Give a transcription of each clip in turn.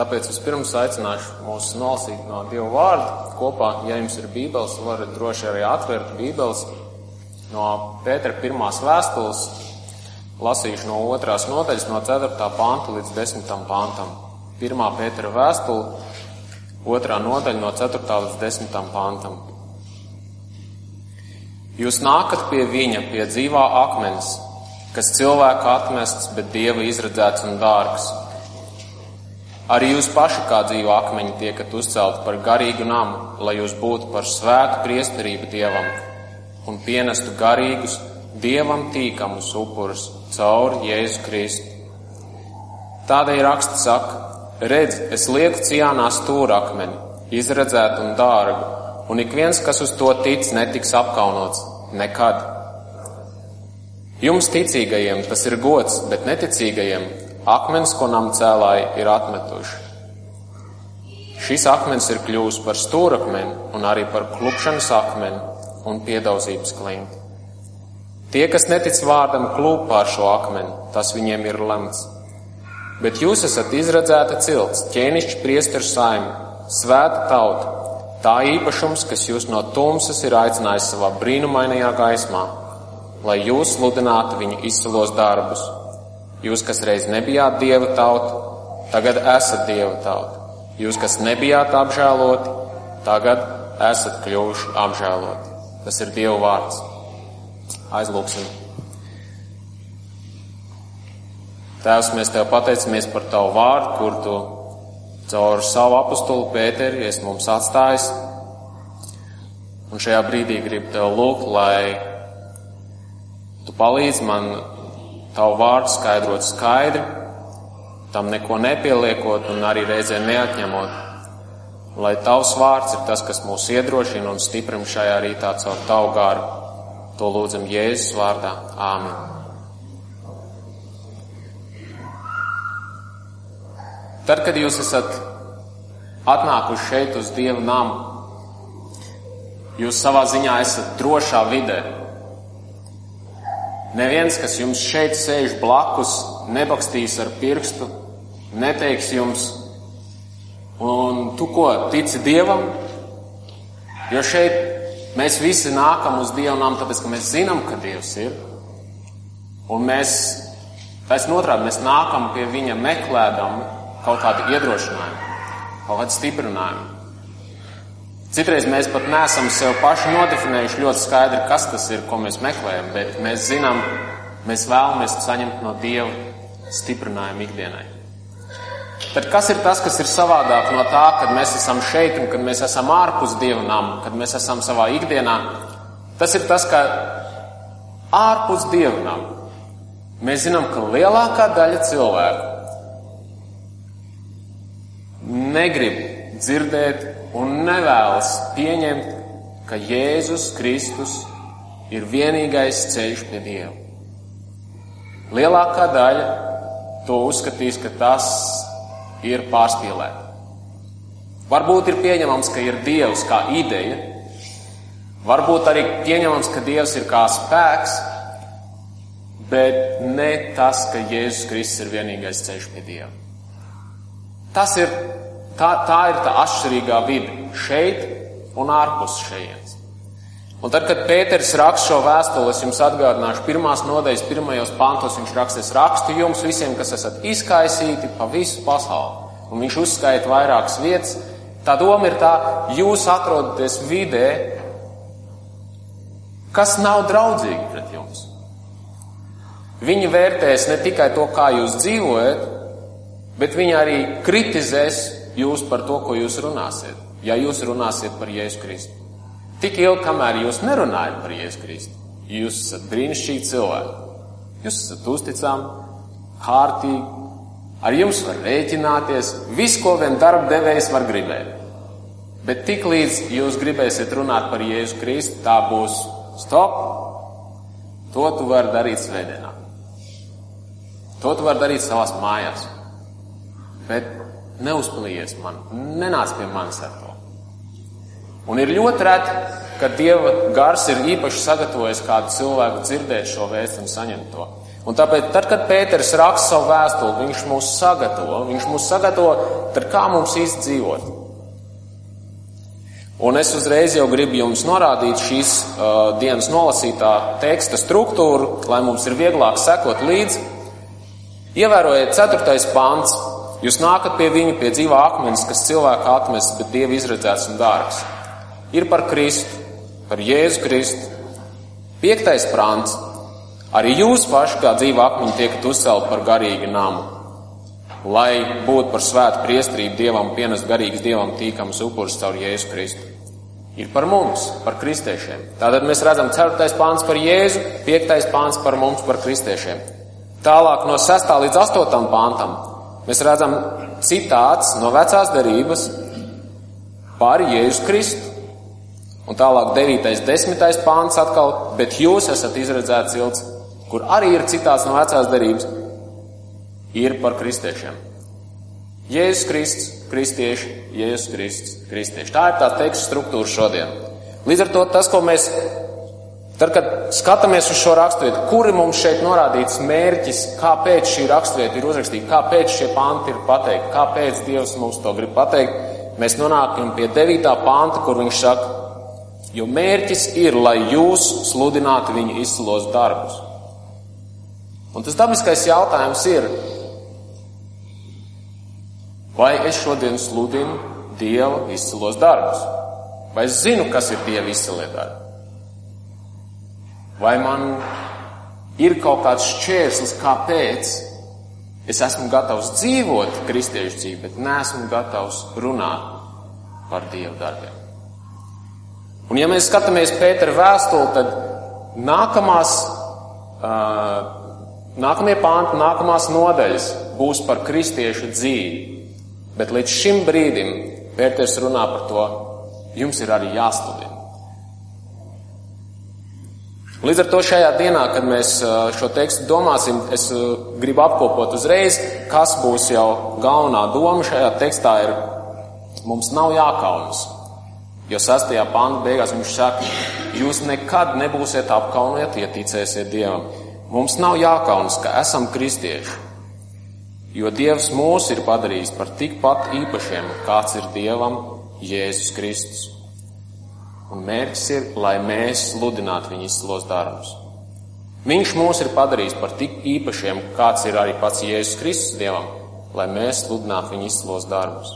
Tāpēc vispirms aicināšu mūs nolasīt no Dieva vārda kopā. Ja jums ir bībeles, varat droši arī atvērt bībeles no Pētera pirmās vēstules. Lasīšu no otrās nodaļas, no 4. panta līdz 10. pantam. Pirmā Pētera vēstule, otrā nodaļa no 4. līdz 10. pantam. Jūs nākat pie viņa, pie dzīvā akmens, kas cilvēka atmests, bet dieva izredzēts un dārgs Arī jūs paši kā dzīvo akmeņi tiekat uzcelti par garīgu namu, lai jūs būtu par svētu priesterību Dievam un pienestu garīgus, Dievam tīkamus upurus caur Jēzu Kristu. Tādēļ raksts saka, redz, es lieku ciānā stūrakmeni, izredzētu un dārgu, un ik viens, kas uz to tic, netiks apkaunots nekad. Jums ticīgajiem tas ir gods, bet neticīgajiem Akmens, ko nam cēlāji ir atmetuši. Šis akmens ir kļuvis par stūrakmeni un arī par klupšanas akmeni un piedauzības klinti. Tie, kas netic vārdam, klūp pār šo akmeni, tas viņiem ir lemts. Bet jūs esat izredzēta cilts, ķēnišķi priesteru saimi, svēta tauta, tā īpašums, kas jūs no tumsas ir aicinājis savā brīnumainajā gaismā, lai jūs sludinātu viņu izcilos darbus Jūs, kas reiz nebijāt dieva tauta, tagad esat dieva tauta. Jūs, kas nebijāt apžēloti, tagad esat kļuvuši apžēloti. Tas ir Dieva vārds. Aizlūksim. Tēvs, mēs Tev pateicamies par Tavu vārdu, kur Tu caur savu apustulu Pēteri esi mums atstājis. Un šajā brīdī gribu Tev lūgt, lai Tu palīdzi man tavu vārdu skaidrot skaidri, tam neko nepieliekot un arī reizē neatņemot. Lai tavs vārds ir tas, kas mūs iedrošina un stiprina šajā rītā caur tavu garu. To lūdzam Jēzus vārdā. Āmen. Tad, kad jūs esat atnākuši šeit uz Dieva namu, jūs savā ziņā esat drošā vidē, Neviens, kas jums šeit sēž blakus, nebakstīs ar pirkstu, neteiks jums, un tu ko, tici Dievam? Jo šeit mēs visi nākam uz Dievu tāpēc, ka mēs zinām, ka Dievs ir. Un mēs, taisn otrādi, mēs nākam pie Viņa meklēdam kaut kādu iedrošinājumu, kaut kādu stiprinājumu. Citreiz mēs pat nesam sev paši nodefinējuši ļoti skaidri, kas tas ir, ko mēs meklējam, bet mēs zinām, mēs vēlamies saņemt no Dieva stiprinājumu ikdienai. Tad kas ir tas, kas ir savādāk no tā, kad mēs esam šeit un kad mēs esam ārpus Dieva nama, kad mēs esam savā ikdienā? Tas ir tas, ka ārpus Dieva nama mēs zinām, ka lielākā daļa cilvēku negrib dzirdēt un nevēlas pieņemt, ka Jēzus Kristus ir vienīgais ceļš pie Dieva. Lielākā daļa to uzskatīs, ka tas ir pārspīlēti. Varbūt ir pieņemams, ka ir Dievs kā ideja, varbūt arī pieņemams, ka Dievs ir kā spēks, bet ne tas, ka Jēzus Kristus ir vienīgais ceļš pie Dieva. Tas ir Tā, tā ir tā atšķirīgā vide šeit un ārpus šejienes. Un tad, kad Pēters raksta šo vēstuli, es jums atgādināšu, pirmās nodaļas, pirmajos pantos viņš raksta, es rakstu jums visiem, kas esat izkaisīti pa visu pasauli. Un viņš uzskaita vairākas vietas. Tā doma ir tā, jūs atrodaties vidē, kas nav draudzīgi pret jums. Viņi vērtēs ne tikai to, kā jūs dzīvojat, bet viņi arī kritizēs jūs par to, ko jūs runāsiet, ja jūs runāsiet par Jēzu Kristu. Tik ilgi, kamēr jūs nerunājat par Jēzu Kristu, jūs esat brīnišķīgi cilvēki. Jūs esat uzticami, kārtīgi, ar jums var rēķināties, visu, ko vien darba devējs var gribēt. Bet tik līdz jūs gribēsiet runāt par Jēzu Kristu, tā būs stop. To tu vari darīt svētdienā. To tu vari darīt savās mājās. Bet neuzpelījies man, nenāc pie manis ar to. Un ir ļoti reti, ka Dieva gars ir īpaši sagatavojis kādu cilvēku dzirdēt šo vēstu un saņemt to. Un tāpēc, tad, kad Pēters raksta savu vēstuli, viņš mūs sagatavo, viņš mūs sagatavo, tad kā mums īsti dzīvot. Un es uzreiz jau gribu jums norādīt šīs uh, dienas nolasītā teksta struktūru, lai mums ir vieglāk sekot līdzi. Ievērojiet, ceturtais pants. Jūs nākat pie viņa, pie dzīvā akmens, kas cilvēka atmests, bet dievi izredzēts un dārgs. Ir par Kristu, par Jēzu Kristu. Piektais prāns. Arī jūs paši kā dzīva akmeņi tiekat uzcelt par garīgu namu, lai būtu par svētu priestrību Dievam pienest garīgs Dievam tīkams upuris caur Jēzu Kristu. Ir par mums, par kristiešiem. Tātad mēs redzam 4. pāns par Jēzu, 5. pāns par mums, par kristiešiem. Tālāk no 6. līdz 8. pāntam mēs redzam citāts no vecās derības par Jēzu Kristu. Un tālāk 9. 10. pāns atkal, bet jūs esat izredzēts cilts kur arī ir citāts no vecās derības, ir par kristiešiem. Jēzus Kristus, kristieši, Jēzus Kristus, kristieši. Tā ir tā teksta struktūra šodien. Līdz ar to tas, ko mēs, tad, kad skatāmies uz šo raksturvietu, kuri mums šeit norādīts mērķis, kāpēc šī raksturvieta ir uzrakstīta, kāpēc šie panti ir pateikti, kāpēc Dievs mums to grib pateikt, mēs nonākam pie 9. panta, kur viņš saka, jo mērķis ir, lai jūs sludinātu viņa izcilos darbus. Un tas dabiskais jautājums ir, vai es šodien sludinu Dieva izcilos darbus? Vai es zinu, kas ir Dieva izcilie darbi? Vai man ir kaut kāds šķērslis, kāpēc es esmu gatavs dzīvot kristiešu dzīvi, bet neesmu gatavs runāt par Dieva darbiem? Un ja mēs skatāmies Pētera vēstuli, tad nākamās uh, Nākamie pānti, nākamās nodaļas būs par kristiešu dzīvi. Bet līdz šim brīdim Pēters runā par to, jums ir arī jāstudē. Līdz ar to šajā dienā, kad mēs šo tekstu domāsim, es gribu apkopot uzreiz, kas būs jau galvenā doma šajā tekstā ir, mums nav jākaunas. Jo sastajā pānta beigās viņš saka, jūs nekad nebūsiet apkaunoti, ja ticēsiet Dievam. Mums nav jākaunas, ka esam kristieši, jo Dievs mūs ir padarījis par tikpat īpašiem, kāds ir Dievam Jēzus Kristus. Un mērķis ir, lai mēs sludinātu viņa izcilos darbus. Viņš mūs ir padarījis par tik īpašiem, kāds ir arī pats Jēzus Kristus Dievam, lai mēs sludinātu viņa izcilos darbus.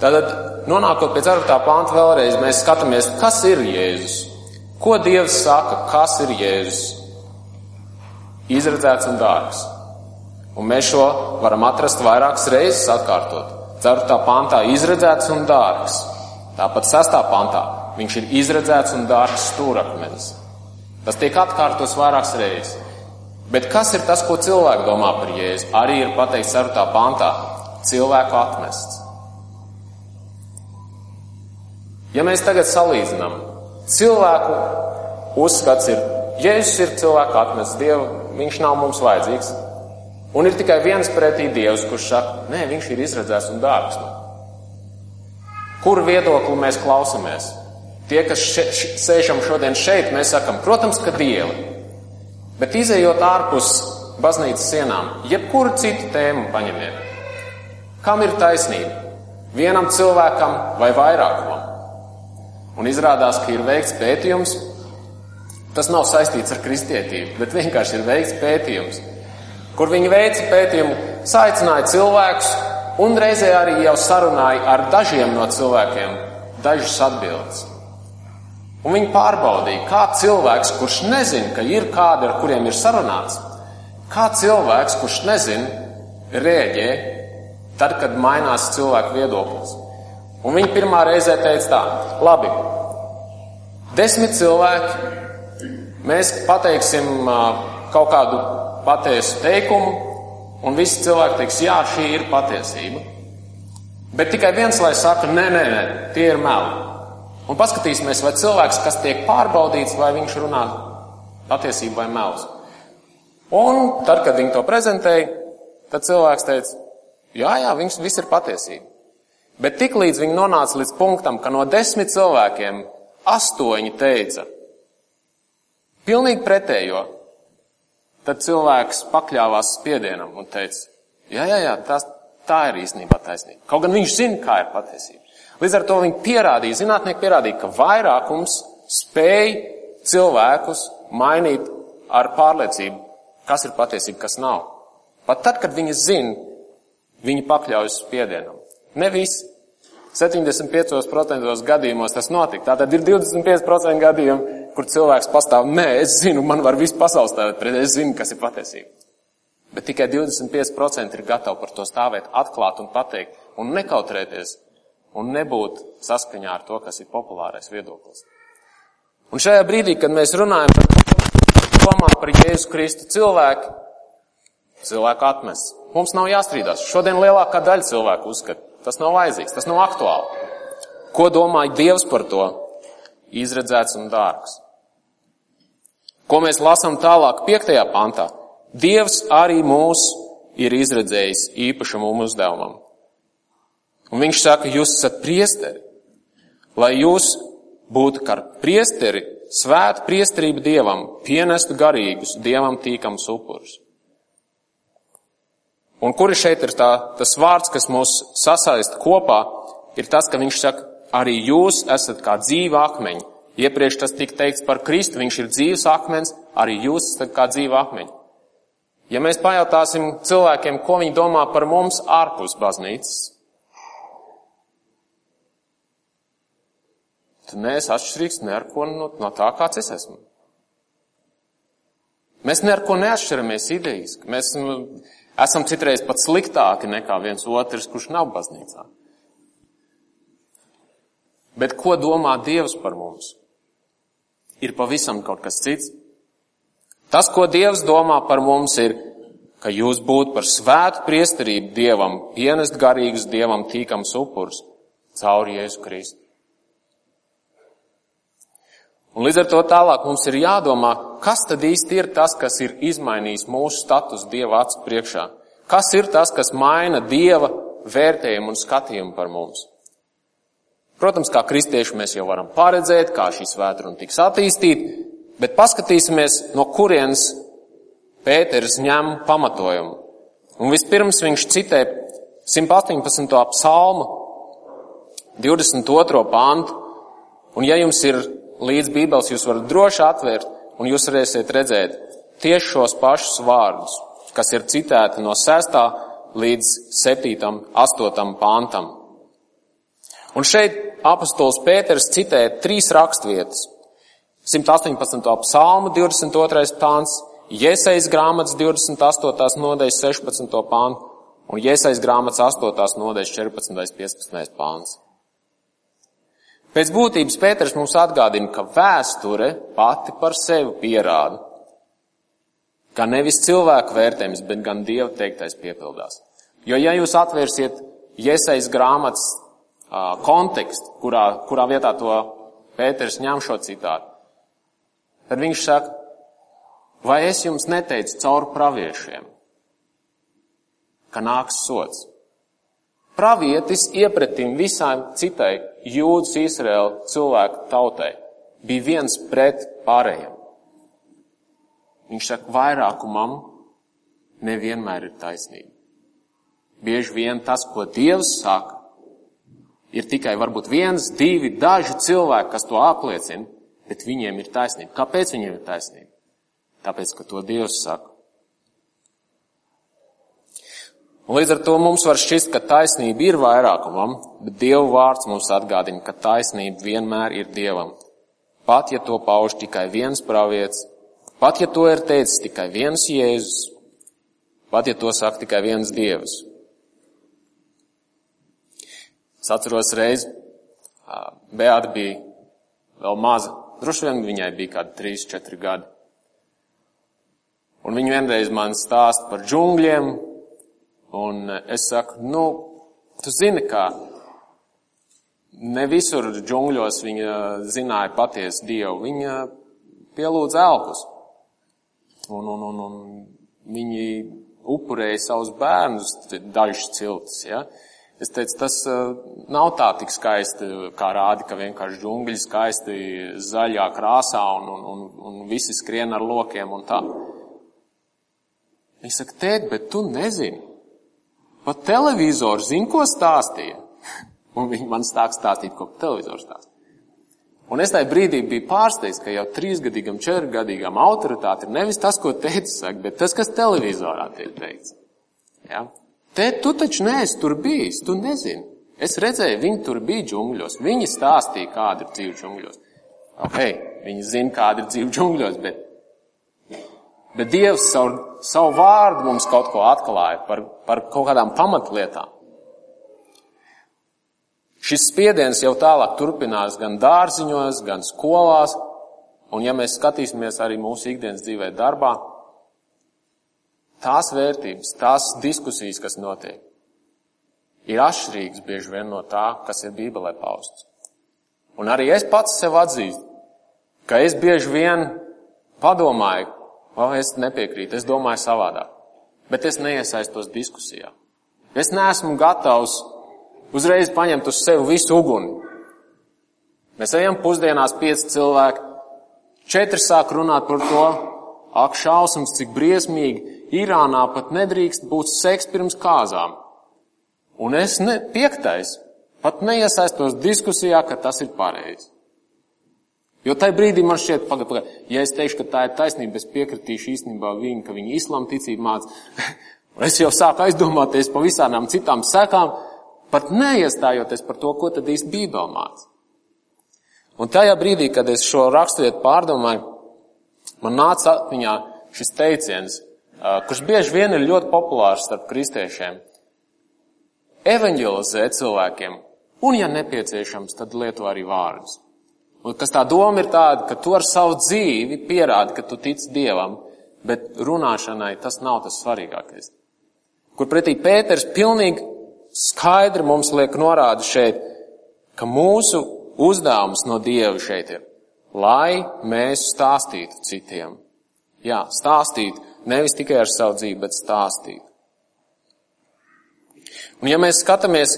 Tātad, nonākot pie 4. pānta vēlreiz, mēs skatāmies, kas ir Jēzus. Ko Dievs saka, kas ir Jēzus? Izredzēts un dārgs. Un mēs šo varam atrast vairākas reizes atkārtot. 4. pantā izredzēts un dārgs. Tāpat 6. pantā viņš ir izredzēts un dārgs stūrakmenis. Tas tiek atkārtots vairākas reizes. Bet kas ir tas, ko cilvēki domā par Jēzu? Arī ir pateikts 4. pantā - cilvēku atmests. Ja mēs tagad salīdzinām Cilvēku uzskats ir, Jēzus ir cilvēku atmests Dievu, viņš nav mums vajadzīgs. Un ir tikai viens pretī Dievs, kurš saka, nē, viņš ir izredzēts un dārgs. Kur viedokli mēs klausamies? Tie, kas še, še, sēžam šodien šeit, mēs sakam, protams, ka Dievi. Bet izējot ārpus baznīcas sienām, jebkuru citu tēmu paņemiet. Kam ir taisnība? Vienam cilvēkam vai vairākumam? Un izrādās, ka ir veikts pētījums. Tas nav saistīts ar kristietību, bet vienkārši ir veikts pētījums, kur viņi veica pētījumu, saicināja cilvēkus un reizē arī jau sarunāja ar dažiem no cilvēkiem dažas atbildes. Un viņi pārbaudīja, kā cilvēks, kurš nezina, ka ir kādi, ar kuriem ir sarunāts, kā cilvēks, kurš nezina, rēģē tad, kad mainās cilvēku viedoklis. Un viņi pirmā reizē teica tā, labi, desmit cilvēki, mēs pateiksim kaut kādu patiesu teikumu, un visi cilvēki teiks, jā, šī ir patiesība. Bet tikai viens, lai saka, nē, nē, nē, tie ir meli. Un paskatīsimies, vai cilvēks, kas tiek pārbaudīts, vai viņš runā patiesību vai melus. Un tad, kad viņi to prezentēja, tad cilvēks teica, jā, jā, viņš viss ir patiesība. Bet tiklīdz viņi nonāca līdz punktam, ka no desmit cilvēkiem astoņi teica, pilnīgi pretējo, tad cilvēks pakļāvās spiedienam un teica, jā, jā, jā, tas, tā ir īstenībā taisnība. Kaut gan viņš zina, kā ir patiesība. Līdz ar to viņi pierādīja, zinātnieki pierādīja, ka vairākums spēj cilvēkus mainīt ar pārliecību, kas ir patiesība, kas nav. Pat tad, kad viņi zina, viņi pakļaujas spiedienam. Ne visi. 75% gadījumos tas notika. Tātad ir 25% gadījumu, kur cilvēks pastāv, nē, es zinu, man var visu pasauli stāvēt pret, es zinu, kas ir patiesība. Bet tikai 25% ir gatavi par to stāvēt atklāt un pateikt un nekautrēties un nebūt saskaņā ar to, kas ir populārais viedoklis. Un šajā brīdī, kad mēs runājam par to, domā par Jēzu Kristu cilvēku, cilvēku atmest. Mums nav jāstrīdās. Šodien lielākā daļa cilvēku uzskata, tas nav vajadzīgs, tas nav aktuāli. Ko domāja Dievs par to? Izredzēts un dārgs. Ko mēs lasām tālāk, piektajā pantā? Dievs arī mūs ir izredzējis īpašam uzdevumam. Un viņš saka, jūs esat priesteri, lai jūs būtu kā priesteri, svētu priesterību Dievam, pienestu garīgus, Dievam tīkams upurus. Un kuri šeit ir tā, tas vārds, kas mūs sasaist kopā, ir tas, ka viņš saka, arī jūs esat kā dzīva akmeņi. Iepriekš tas tika teikts par Kristu, viņš ir dzīves akmens, arī jūs esat kā dzīva akmeņi. Ja mēs pajautāsim cilvēkiem, ko viņi domā par mums ārpus baznīcas, tad neesmu atšķirīgs ne ar ko no, no tā, kāds es esmu. Mēs ne ar ko neatšķiramies idejiski. Mēs, nu, Esam citreiz pat sliktāki nekā viens otrs, kurš nav baznīcā. Bet ko domā Dievs par mums? Ir pavisam kaut kas cits. Tas, ko Dievs domā par mums, ir, ka jūs būtu par svētu priesterību Dievam, pienest garīgus Dievam tīkams upurs cauri Jēzu Kristu. Un līdz ar to tālāk mums ir jādomā, kas tad īsti ir tas, kas ir izmainījis mūsu status Dieva acu priekšā. Kas ir tas, kas maina Dieva vērtējumu un skatījumu par mums? Protams, kā kristieši mēs jau varam paredzēt, kā šī svētruna tiks attīstīta, bet paskatīsimies, no kurienes Pēters ņem pamatojumu. Un vispirms viņš citē 118. psalmu, 22. pantu, un ja jums ir līdz Bībeles jūs varat droši atvērt, un jūs varēsiet redzēt tieši šos pašus vārdus, kas ir citēti no 6. līdz 7. 8. pāntam. Un šeit apostols Pēters citē trīs rakstvietas. 118. psalmu 22. pāns, Iesaijas grāmatas 28. nodaļas 16. pāns un Iesaijas grāmatas 8. nodaļas 14. 15. pāns. Pēc būtības Pēters mums atgādina, ka vēsture pati par sevi pierāda, ka nevis cilvēku vērtējums, bet gan Dieva teiktais piepildās. Jo ja jūs atvērsiet Iesaijas grāmatas uh, kontekstu, kurā, kurā vietā to Pēters ņem šo citātu, tad viņš saka, vai es jums neteicu caur praviešiem, ka nāks sots? Pravietis iepretim visām citai jūdas Izraēla cilvēku tautai bija viens pret pārējiem. Viņš saka, vairākumam nevienmēr ir taisnība. Bieži vien tas, ko Dievs saka, ir tikai varbūt viens, divi, daži cilvēki, kas to apliecina, bet viņiem ir taisnība. Kāpēc viņiem ir taisnība? Tāpēc, ka to Dievs saka. Un līdz ar to mums var šķist, ka taisnība ir vairākumam, bet Dieva vārds mums atgādina, ka taisnība vienmēr ir Dievam. Pat ja to pauž tikai viens pravietis, pat ja to ir teicis tikai viens Jēzus, pat ja to saka tikai viens Dievs. Es atceros reizi, Beata bija vēl maza, droši vien viņai bija kādi 3-4 gadi. Un viņa vienreiz man stāsta par džungļiem, Un es saku, nu, tu zini, kā ne visur džungļos viņa zināja patiesu Dievu. Viņa pielūdza elpus. Un, un, un, un viņi upurēja savus bērnus, dažus ciltus, ja. Es teicu, tas uh, nav tā tik skaisti, kā rādi, ka vienkārši džungļi skaisti zaļā krāsā un, un, un, un visi skrien ar lokiem un tā. Viņa saka, tēt, bet tu nezini. Pat televizoru zini, ko stāstīja. Un viņi man sāk stāstīt, ko televizors stāsta. Un es tajā brīdī biju pārsteigts, ka jau trīsgadīgam, četrgadīgam autoritāte ir nevis tas, ko teicis saka, bet tas, kas televizorā tiek teikts. Ja? Te tu taču neesi tur bijis, tu nezini. Es redzēju, viņi tur bija džungļos, viņi stāstīja, kāda ir dzīve džungļos. Ok, viņi zina, kāda ir dzīve džungļos, bet, bet Dievs savu, savu vārdu mums kaut ko atklāja par, par kaut kādām pamatlietām. Šis spiediens jau tālāk turpinās gan dārziņos, gan skolās, un ja mēs skatīsimies arī mūsu ikdienas dzīvē darbā, tās vērtības, tās diskusijas, kas notiek, ir atšķirīgas bieži vien no tā, kas ir Bībelē pausts. Un arī es pats sev atzīstu, ka es bieži vien padomāju, vai es nepiekrītu, es domāju savādāk, bet es neiesaistos diskusijā. Es neesmu gatavs uzreiz paņemt uz sevi visu uguni. Mēs ejam pusdienās pieci cilvēki, četri sāk runāt par to, ak, šausmas, cik briesmīgi, Irānā pat nedrīkst būt seks pirms kāzām. Un es ne, piektais, pat neiesaistos diskusijā, ka tas ir pareizi. Jo tajā brīdī man šķiet, pagaid, pagaid, ja es teikšu, ka tā ir taisnība, es piekritīšu īstenībā viņu, ka viņi islām ticību māca. es jau sāku aizdomāties par visādām citām sekām, pat neiestājoties par to, ko tad īsti Bībele māca. Un tajā brīdī, kad es šo raksturietu pārdomāju, man nāca atmiņā šis teiciens, kurš bieži vien ir ļoti populārs starp kristiešiem. Evangelizēt cilvēkiem, un, ja nepieciešams, tad lieto arī vārdus. Un kas tā doma ir tāda, ka tu ar savu dzīvi pierādi, ka tu tici Dievam, bet runāšanai tas nav tas svarīgākais. Kur pretī Pēters pilnīgi skaidri mums liek norādi šeit, ka mūsu uzdevums no Dieva šeit ir, lai mēs stāstītu citiem. Jā, stāstīt nevis tikai ar savu dzīvi, bet stāstīt. Un ja mēs skatāmies,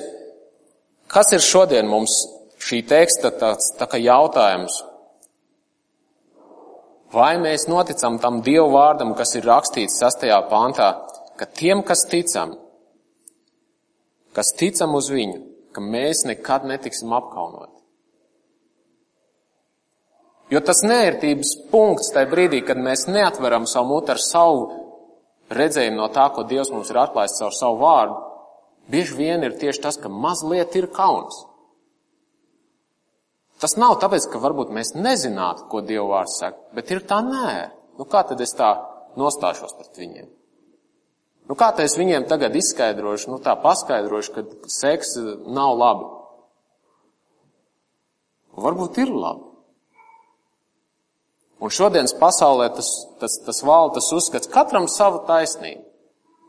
kas ir šodien mums šī teksta tāds tā kā jautājums, vai mēs noticam tam Dievu vārdam, kas ir rakstīts sastajā pāntā, ka tiem, kas ticam, kas ticam uz viņu, ka mēs nekad netiksim apkaunoti. Jo tas nērtības punkts tajā brīdī, kad mēs neatveram savu mutu ar savu redzējumu no tā, ko Dievs mums ir atklājis caur savu vārdu, bieži vien ir tieši tas, ka mazliet ir kauns. Tas nav tāpēc, ka varbūt mēs nezinātu, ko Dieva vārds saka, bet ir tā nē. Nu kā tad es tā nostāšos pret viņiem? Nu, kā es viņiem tagad izskaidrošu, nu tā paskaidrošu, ka seks nav labi? Varbūt ir labi. Un šodienas pasaulē tas, tas, tas valda tas uzskats, katram sava taisnība.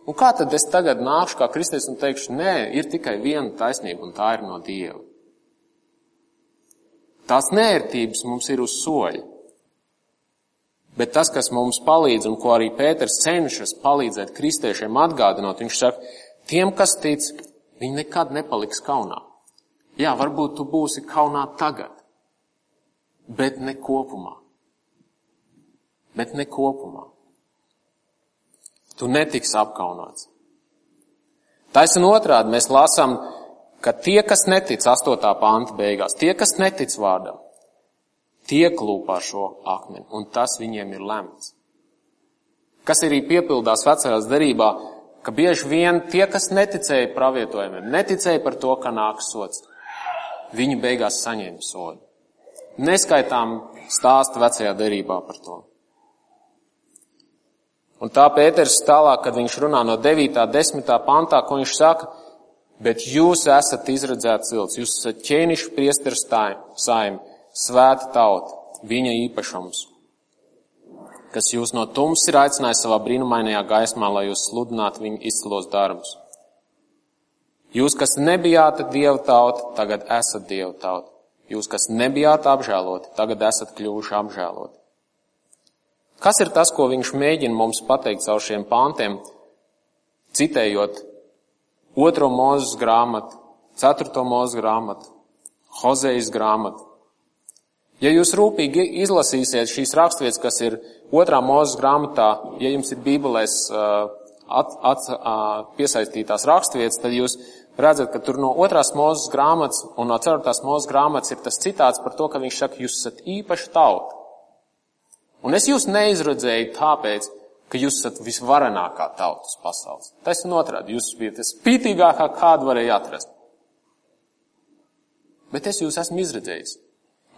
Un kā tad es tagad nākšu kā kristietis un teikšu, nē, ir tikai viena taisnība, un tā ir no Dieva. Tās nērtības mums ir uz soļa. Bet tas, kas mums palīdz un ko arī Pēters cenšas palīdzēt kristiešiem atgādinot, viņš saka, tiem, kas tic, viņi nekad nepaliks kaunā. Jā, varbūt tu būsi kaunā tagad, bet ne kopumā. Bet ne kopumā. Tu netiksi apkaunots. Taisn otrādi mēs lasām, ka tie, kas netic, 8. panta beigās, tie, kas netic vārdam, Tie klūpā šo akmeni, un tas viņiem ir lemts. Kas arī piepildās vecajās darībā, ka bieži vien tie, kas neticēja pravietojumiem, neticēja par to, ka nāks sots, viņi beigās saņēma sodu. Neskaitām stāstu vecajā darībā par to. Un tā Pēters tālāk, kad viņš runā no 9. 10. pantā, ko viņš saka, bet jūs esat izredzēts cilts, jūs esat ķēniši priesteru saimi, svēta tauta, viņa īpašums, kas jūs no tums ir aicinājis savā brīnumainajā gaismā, lai jūs sludinātu viņa izcilos darbus. Jūs, kas nebijāt Dieva tauta, tagad esat Dieva tauta. Jūs, kas nebijāt apžēloti, tagad esat kļuvuši apžēloti. Kas ir tas, ko viņš mēģina mums pateikt caur šiem pāntiem, citējot otro mūzes grāmatu 4. mūzu grāmatu, Hozejas grāmatu. Ja jūs rūpīgi izlasīsiet šīs raksturvietas, kas ir otrā mūzes grāmatā, ja jums ir bībelēs at, at, piesaistītās raksturvietas, tad jūs redzat, ka tur no otrās mūzes grāmatas un no ceturtās mūzes grāmatas ir tas citāts par to, ka viņš saka, jūs esat īpaši tauta. Un es jūs neizredzēju tāpēc, ka jūs esat visvarenākā tautas pasaules. Tas ir otrādi, jūs bijat spītīgākā, kādu varēja atrast. Bet es jūs esmu izredzējis.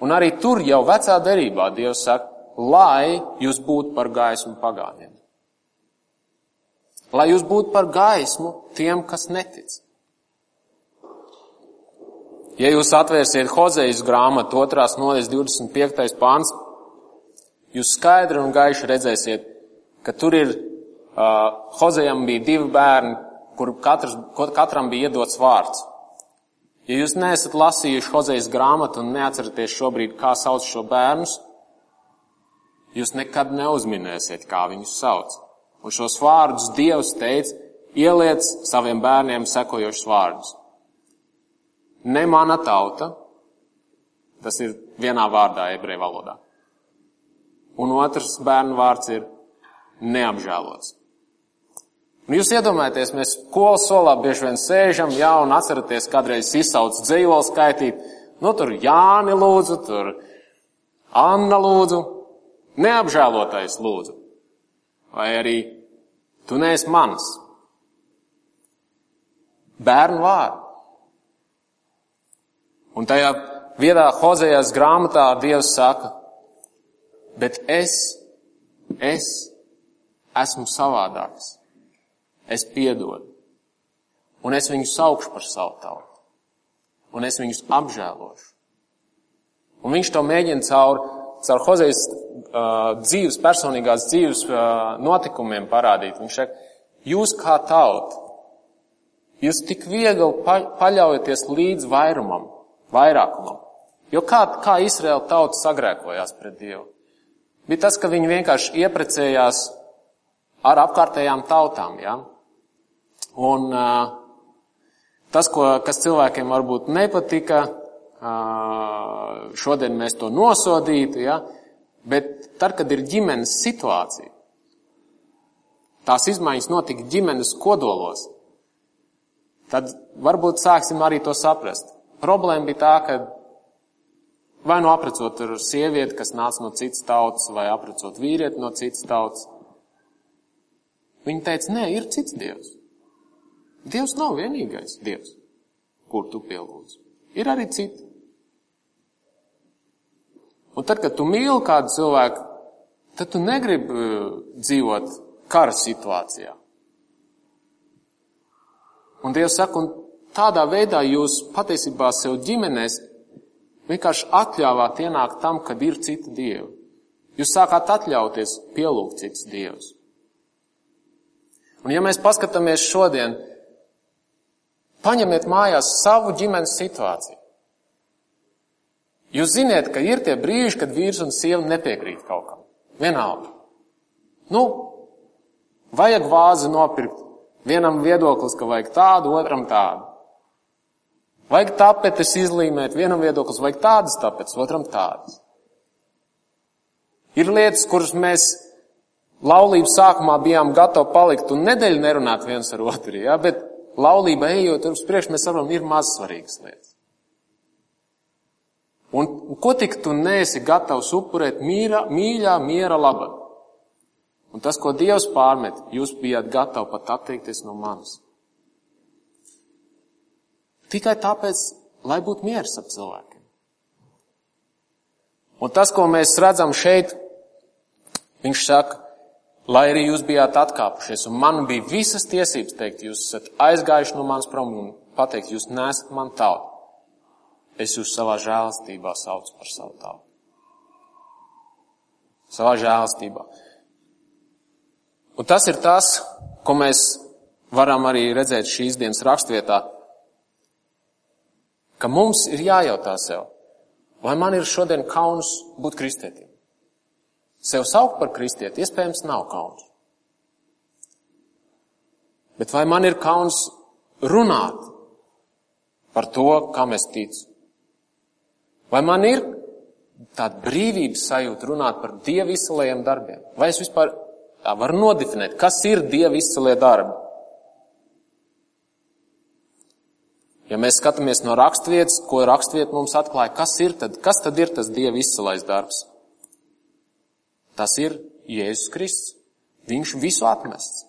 Un arī tur jau vecā derībā Dievs saka, lai jūs būtu par gaismu pagāniem. Lai jūs būtu par gaismu tiem, kas netic. Ja jūs atvērsiet Hozejas grāmatu otrās nodaļas 25. pāns, jūs skaidri un gaiši redzēsiet, ka tur ir, uh, Hozejam bija divi bērni, kur katrs, katram bija iedots vārds. Ja jūs neesat lasījuši Hozejas grāmatu un neatceraties šobrīd, kā sauc šo bērnus, jūs nekad neuzminēsiet, kā viņus sauc. Un šos vārdus Dievs teica, ieliec saviem bērniem sekojošus vārdus. Ne mana tauta, tas ir vienā vārdā ebreju valodā. Un otrs bērnu vārds ir neapžēlots. Un jūs iedomājaties, mēs skolas solā bieži vien sēžam, jā, un atceraties, kādreiz izsauc dzīvolu skaitīt, nu tur Jāni lūdzu, tur Anna lūdzu, neapžēlotais lūdzu. Vai arī tu neesi mans. Bērnu vārdu. Un tajā viedā Hozejās grāmatā Dievs saka, bet es, es esmu savādāks. Es piedodu. Un es viņus saukšu par savu tautu. Un es viņus apžēlošu. Un viņš to mēģina caur, caur Hozejas uh, dzīves, personīgās dzīves uh, notikumiem parādīt. Viņš saka, jūs kā tauta, jūs tik viegli pa, paļaujaties līdz vairumam, vairākumam. Jo kā, kā Izraela tauta sagrēkojās pret Dievu? Bija tas, ka viņi vienkārši ieprecējās ar apkārtējām tautām? Ja? Un uh, tas, ko, kas cilvēkiem varbūt nepatika, uh, šodien mēs to nosodītu, ja? bet tad, kad ir ģimenes situācija, tās izmaiņas notika ģimenes kodolos, tad varbūt sāksim arī to saprast. Problēma bija tā, ka vai nu aprecot ar sievieti, kas nāca no citas tautas, vai aprecot vīrieti no citas tautas, viņi teica, nē, ir cits dievs. Dievs nav vienīgais Dievs, kur tu pielūdz. Ir arī citi. Un tad, kad tu mīli kādu cilvēku, tad tu negribi uh, dzīvot kara situācijā. Un Dievs saka, un tādā veidā jūs patiesībā sev ģimenēs vienkārši atļāvāt ienākt tam, kad ir cita dieva. Jūs sākāt atļauties pielūgt citus dievus. Un ja mēs paskatāmies šodien, Paņemiet mājās savu ģimenes situāciju. Jūs ziniet, ka ir tie brīži, kad vīrs un sieva nepiekrīt kaut kam. Vienalga. Nu, vajag vāzi nopirkt. Vienam viedoklis, ka vajag tādu, otram tādu. Vajag tapetes izlīmēt, vienam viedoklis vajag tādas tapetes, otram tādas. Ir lietas, kuras mēs laulības sākumā bijām gatavi palikt un nedēļu nerunāt viens ar otru, ja? bet laulība ejot uz priekšu, mēs saprotam, ir maz svarīgas lietas. Un ko tik tu neesi gatavs upurēt mīra, mīļā miera labā? Un tas, ko Dievs pārmet, jūs bijāt gatavi pat atteikties no manis. Tikai tāpēc, lai būtu miers ap cilvēkiem. Un tas, ko mēs redzam šeit, viņš saka, Lai arī jūs bijāt atkāpušies, un man bija visas tiesības teikt, jūs esat aizgājuši no manas prom un pateikt, jūs nesat man tauta. Es jūs savā žēlastībā saucu par savu tautu. Savā žēlastībā. Un tas ir tas, ko mēs varam arī redzēt šīs dienas rakstvietā, ka mums ir jājautā sev, vai man ir šodien kauns būt kristietim? Sev saukt par kristieti iespējams nav kauns. Bet vai man ir kauns runāt par to, kam es ticu? Vai man ir tāda brīvības sajūta runāt par Dieva izcelējiem darbiem? Vai es vispār tā varu nodefinēt, kas ir Dieva izcelie darbi? Ja mēs skatāmies no rakstvietas, ko rakstvieta mums atklāja, kas ir tad, kas tad ir tas Dieva izcelais darbs? Tas ir Jēzus Kristus. Viņš visu atmests.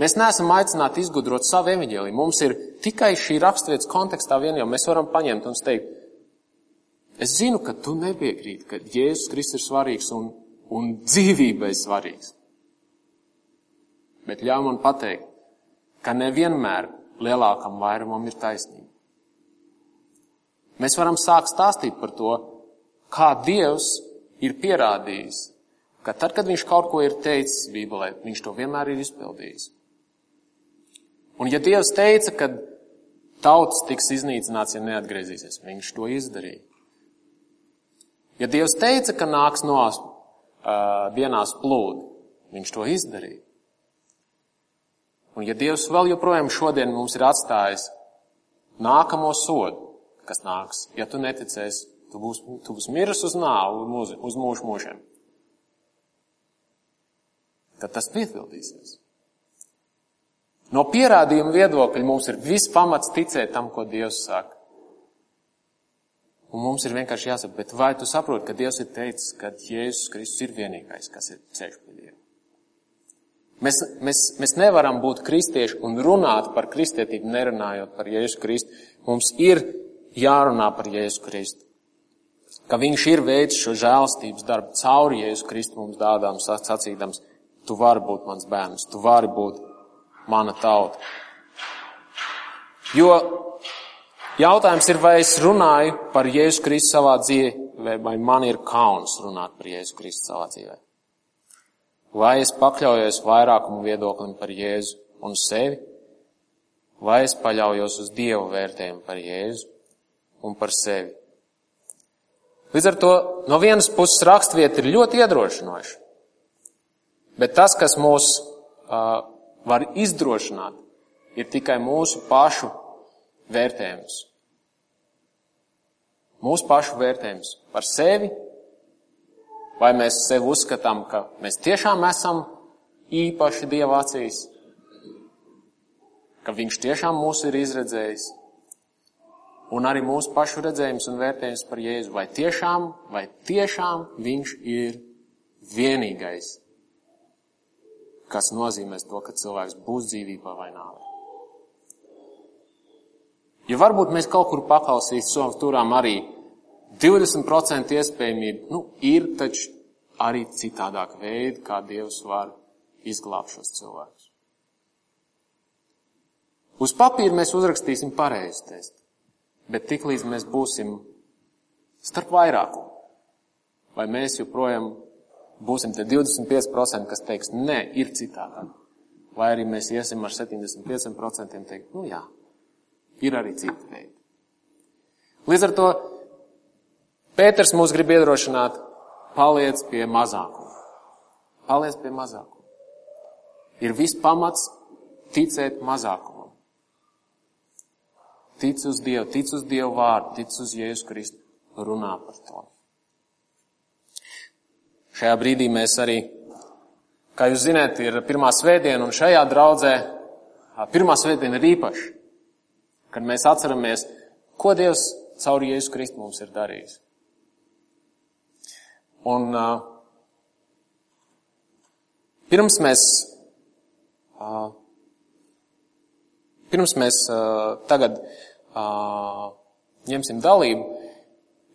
Mēs neesam aicināti izgudrot savu evaņģēliju. Mums ir tikai šī raksturvietas kontekstā vien, jo mēs varam paņemt un teikt, es zinu, ka tu nepiekrīti, ka Jēzus Kristus ir svarīgs un, un dzīvībai svarīgs. Bet ļauj man pateikt, ka nevienmēr lielākam vairumam ir taisnība. Mēs varam sākt stāstīt par to, kā Dievs ir pierādījis, ka tad, kad viņš kaut ko ir teicis Bībelē, viņš to vienmēr ir izpildījis. Un ja Dievs teica, ka tauts tiks iznīcināts, ja neatgriezīsies, viņš to izdarīja. Ja Dievs teica, ka nāks no uh, dienās plūdi, viņš to izdarīja. Un ja Dievs vēl joprojām šodien mums ir atstājis nākamo sodu, kas nāks, ja tu neticēsi, tu būsi, tu būsi miris uz nāvu, uz, mūžu mūžiem, tad tas piepildīsies. No pierādījuma viedokļa mums ir viss pamats ticēt tam, ko Dievs saka. Un mums ir vienkārši jāsaka, bet vai tu saproti, ka Dievs ir teicis, ka Jēzus Kristus ir vienīgais, kas ir ceļš pie Dieva? Mēs, mēs, mēs nevaram būt kristieši un runāt par kristietību, nerunājot par Jēzu Kristu. Mums ir jārunā par Jēzu Kristu. Ka viņš ir veids šo žēlstības darbu cauri Jēzu Kristu mums dādām sacīdams, tu vari būt mans bērns, tu vari būt mana tauta. Jo jautājums ir, vai es runāju par Jēzu Kristu savā dzīvē, vai, man ir kauns runāt par Jēzu Kristu savā dzīvē. Vai es pakļaujos vairākumu viedoklim par Jēzu un sevi, vai es paļaujos uz Dievu vērtējumu par Jēzu un par sevi. Līdz ar to no vienas puses rakstvieta ir ļoti iedrošinoša, bet tas, kas mūs uh, var izdrošināt, ir tikai mūsu pašu vērtējums. Mūsu pašu vērtējums par sevi Vai mēs sevi uzskatām, ka mēs tiešām esam īpaši Dieva acīs, ka Viņš tiešām mūs ir izredzējis, un arī mūsu pašu redzējums un vērtējums par Jēzu, vai tiešām, vai tiešām Viņš ir vienīgais, kas nozīmēs to, ka cilvēks būs dzīvībā vai nāvē. Jo varbūt mēs kaut kur paklausīsim, turām arī 20% iespējamība, nu, ir taču arī citādāk veidi, kā Dievs var izglābt šos cilvēkus. Uz papīra mēs uzrakstīsim pareizi testu, bet tiklīdz mēs būsim starp vairākumu, vai mēs joprojām būsim te 25%, kas teiks, nē, ir citādāk, vai arī mēs iesim ar 75% teikt, nu jā, ir arī citi veidi. Līdz ar to Pēters mūs grib iedrošināt, paliec pie mazākuma. Paliec pie mazākuma. Ir viss pamats ticēt mazākumam. Tic uz Dievu, tic uz Dievu vārdu, tic uz Jēzu Kristu, runā par to. Šajā brīdī mēs arī, kā jūs zināt, ir pirmā svētdiena, un šajā draudzē pirmā svētdiena ir īpaša, kad mēs atceramies, ko Dievs caur Jēzu Kristu mums ir darījis. Un uh, pirms mēs, uh, pirms mēs uh, tagad uh, ņemsim dalību,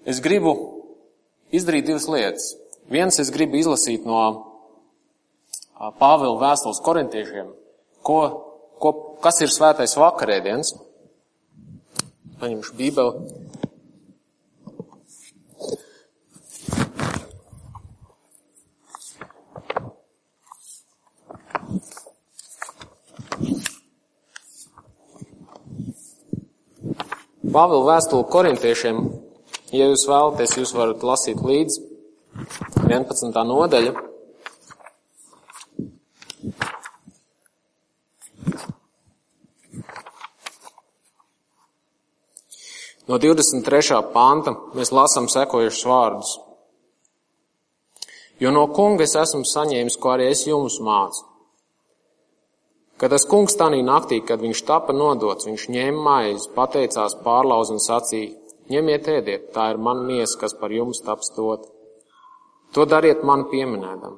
es gribu izdarīt divas lietas. Viens, es gribu izlasīt no Pāvila vēstules korintiešiem, ko, ko, kas ir svētais vakarēdiens. Paņemšu bībeli. Pāvila vēstuli korintiešiem, ja jūs vēlaties, jūs varat lasīt līdzi 11. nodaļa. No 23. panta mēs lasām sekojušus vārdus. Jo no kunga es esmu saņēmis, ko arī es jums mācu. Kad tas kungs tanī naktī, kad viņš tapa nodots, viņš ņēma maizi, pateicās pārlauz un sacīja, ņemiet ēdiet, tā ir mana miesa, kas par jums taps dot. To dariet man pieminēdam.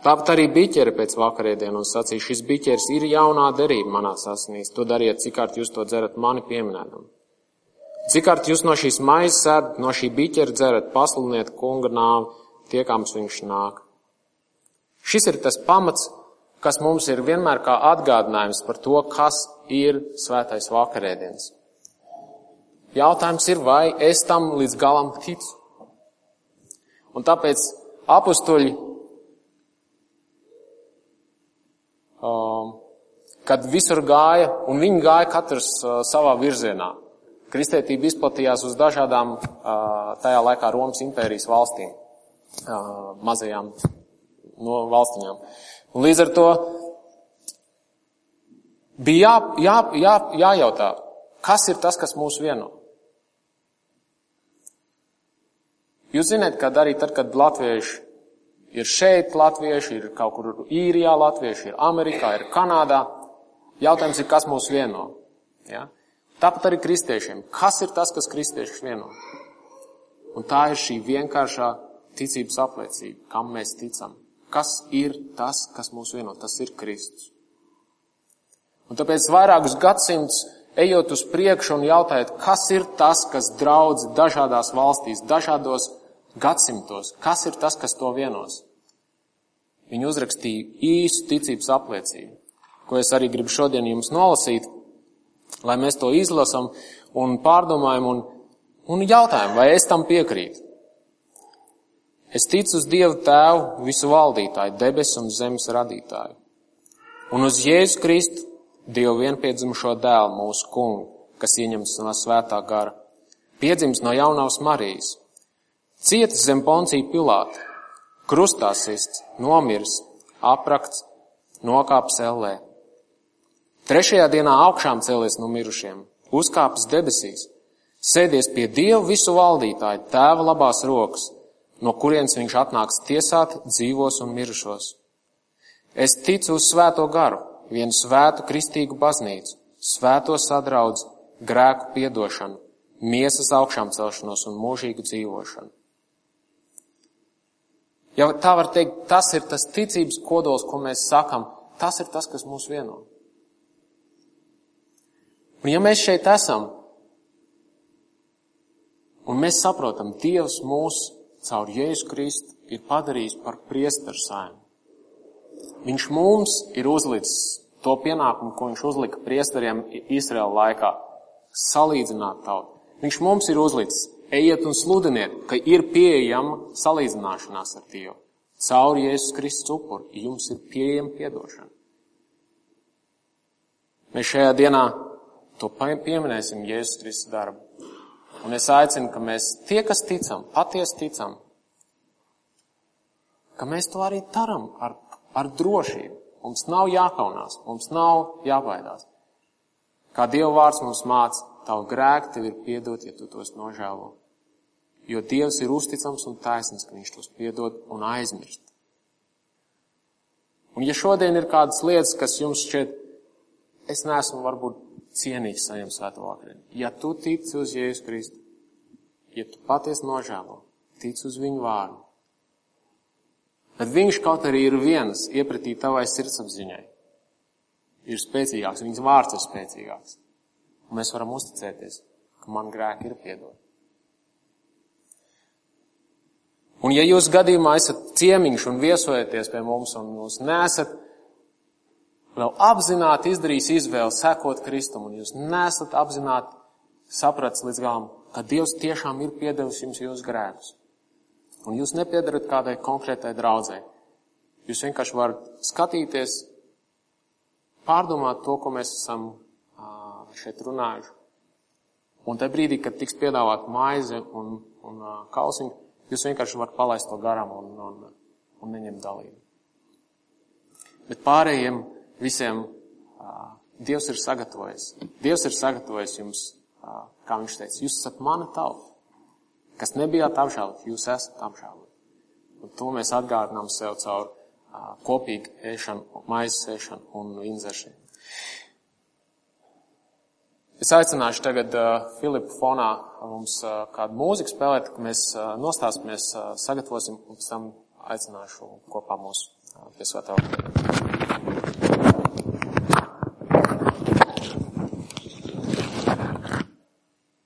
Tāpat arī biķeri pēc vakarēdienu un sacīja, šis biķeris ir jaunā derība manā sasinīs, to dariet, cik kārt jūs to dzerat mani pieminēdam. Cik kārt jūs no šīs maizes sēdat, no šī biķera dzerat, pasludiniet kunga nāvi, tiekams viņš nāk. Šis ir tas pamats, kas mums ir vienmēr kā atgādinājums par to, kas ir svētais vakarēdienas. Jautājums ir, vai es tam līdz galam ticu. Un tāpēc apustuļi, um, kad visur gāja, un viņi gāja katrs uh, savā virzienā, Kristētība izplatījās uz dažādām tajā laikā Romas impērijas valstīm, mazajām no valstiņām. Un līdz ar to bija jā, jā, jā, jājautā, kas ir tas, kas mūs vieno. Jūs zināt, ka arī tad, kad latvieši ir šeit, latvieši ir kaut kur īrijā, latvieši ir Amerikā, ir Kanādā, jautājums ir, kas mūs vieno. Ja? Tāpat arī kristiešiem. Kas ir tas, kas kristiešus vieno? Un tā ir šī vienkāršā ticības apliecība, kam mēs ticam. Kas ir tas, kas mūs vieno? Tas ir Kristus. Un tāpēc vairākus gadsimtus ejot uz priekšu un jautājot, kas ir tas, kas draudz dažādās valstīs, dažādos gadsimtos, kas ir tas, kas to vienos? Viņi uzrakstīja īstu ticības apliecību, ko es arī gribu šodien jums nolasīt lai mēs to izlasam un pārdomājam un, un jautājam, vai es tam piekrītu. Es ticu uz Dievu Tēvu, visu valdītāju, debesu un zemes radītāju, un uz Jēzu Kristu, Dievu vienpiedzimušo dēlu, mūsu kungu, kas ieņems no svētā gara, piedzims no jaunās Marijas, cietis zem poncija Pilāta, krustā sists, nomirs, aprakts, nokāps ellē Trešajā dienā augšām cēlies no mirušiem, uzkāpis debesīs, sēdies pie Dievu visu valdītāju, tēva labās rokas, no kurienes viņš atnāks tiesāt dzīvos un mirušos. Es ticu uz svēto garu, vienu svētu kristīgu baznīcu, svēto sadraudz, grēku piedošanu, miesas augšām celšanos un mūžīgu dzīvošanu. Ja tā var teikt, tas ir tas ticības kodols, ko mēs sakam, tas ir tas, kas mūs vieno. Un ja mēs šeit esam, un mēs saprotam, Dievs mūs caur Jēzu Kristu ir padarījis par priesteru saimnu. Viņš mums ir uzlicis to pienākumu, ko viņš uzlika priesteriem Izraēla laikā - salīdzināt tautu. Viņš mums ir uzlicis, ejiet un sludiniet, ka ir pieejama salīdzināšanās ar Dievu. Caur Jēzus Kristus upuri jums ir pieejama piedošana. Mēs šajā dienā to pieminēsim Jēzus Kristus darbu. Un es aicinu, ka mēs tie, kas ticam, patiesi ticam, ka mēs to arī taram ar, ar drošību. Mums nav jākaunās, mums nav jābaidās. Kā Dieva vārds mums māca, tavu grēku tev ir piedot, ja tu tos nožēlo. Jo Dievs ir uzticams un taisnīgs, ka Viņš tos piedod un aizmirst. Un ja šodien ir kādas lietas, kas jums šķiet, es neesmu varbūt cienīgs saņemt svēto vakariņu. Ja tu tici uz Jēzus Kristu, ja tu patiesi nožēlo, tic uz viņu vārdu, tad viņš kaut arī ir viens iepratī tavai sirdsapziņai. Ir spēcīgāks, viņas vārds ir spēcīgāks. Un mēs varam uzticēties, ka man grēki ir piedot. Un ja jūs gadījumā esat ciemiņš un viesojaties pie mums un jūs nesat vēl apzināti izdarījis izvēli sekot Kristum, un jūs nesat apzināti sapratis līdz galam, ka Dievs tiešām ir piedevis jums jūsu grēkus. Un jūs nepiedarat kādai konkrētai draudzē. Jūs vienkārši varat skatīties, pārdomāt to, ko mēs esam šeit runājuši. Un tajā brīdī, kad tiks piedāvāt maize un, un kausiņu, jūs vienkārši varat palaist to garām un, un, un neņemt dalību. Bet pārējiem visiem Dievs ir sagatavojis. Dievs ir sagatavojis jums kā viņš teica, jūs esat mana tauta, kas nebijāt apžēloti, jūs esat apžēloti. Un to mēs atgādinām sev caur kopīgu ēšanu, maizes ēšanu un vīnzeršanu. Es aicināšu tagad uh, Filipu fonā mums uh, kādu mūziku spēlēt, ka mēs uh, nostāsimies, sagatavosim un pēc tam aicināšu kopā mūs pie svētā.